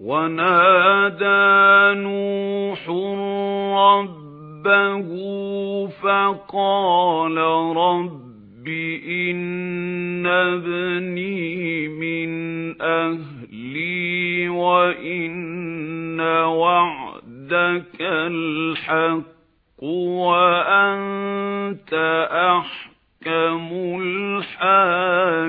ونادى نوح ربه فقال رب إن ابني من أهلي وإن وعدك الحق وأنت أحكم الحاكمين.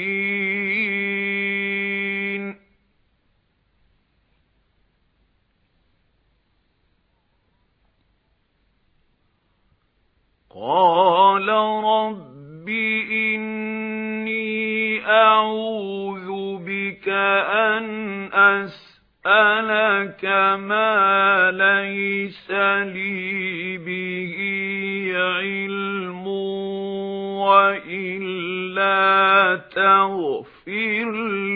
قال رب إني أعوذ بك أن أسألك ما ليس لي به علم وإلا تغفر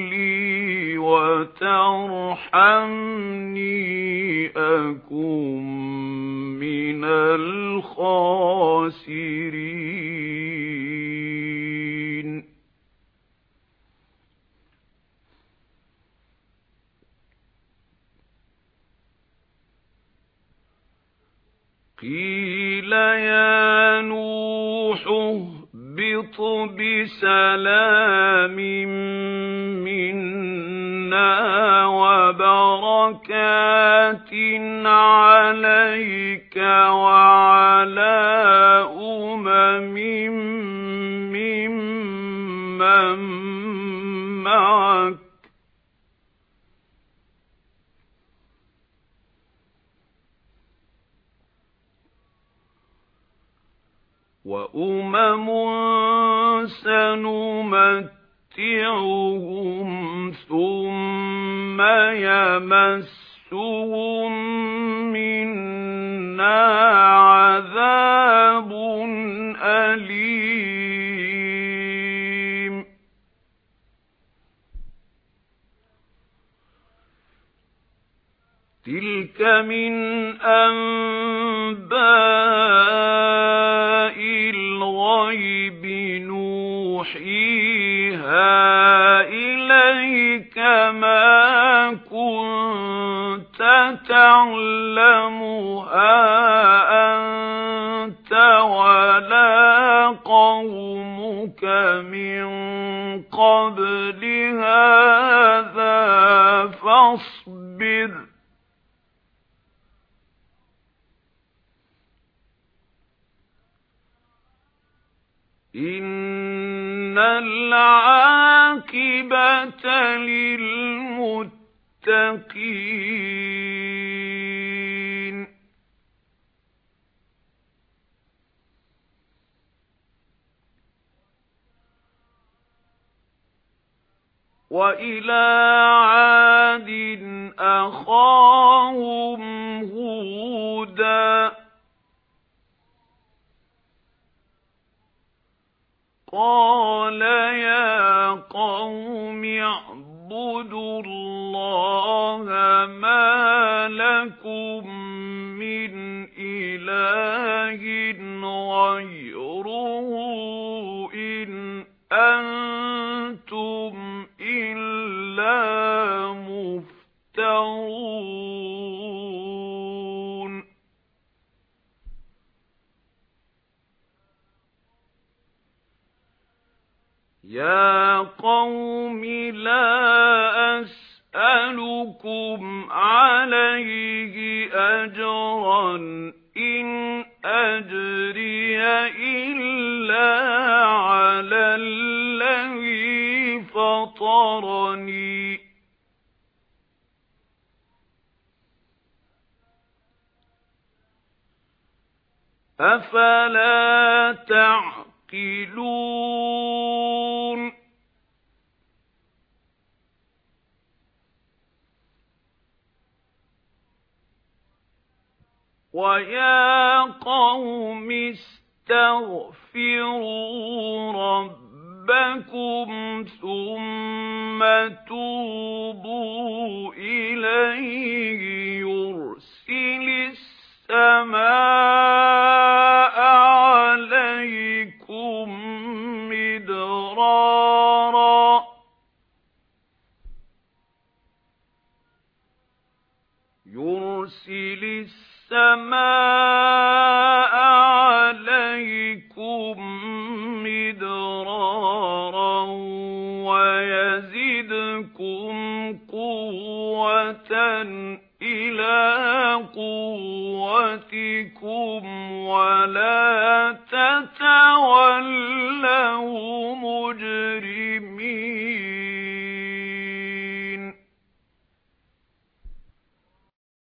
لي وترحمني أكن من الخاسرين. قيل يا نوح اهبط بسلام منا وبركات عليك وأمم سنمتعهم ثم يمسهم منا عذاب أليم تلك من أنباء الغيب نوحيها إليك ما كنت تعلمها أنت ولا قومك من قبل هذا إن العاقبة للمتقين وإلى عاد اعبدوا الله ما يَا قَوْمِ لَا أَسْأَلُكُمْ عَلَيْهِ أَجْرًا إِنْ أَجْرِيَ إِلَّا عَلَى الَّذِي فَطَرَنِي أَفَلَا تَعْقِلُونَ وَيَا قَوْمِ اسْتَغْفِرُوا رَبَّكُمْ ثُمَّ تُوبُوا إِلَيْهِ عَلَيْكُمْ مِدْرَارًا وَيَزِدْكُمْ قُوَّةً إِلَى قُوَّتِكُمْ وَلَا تَتَوَلَّوْا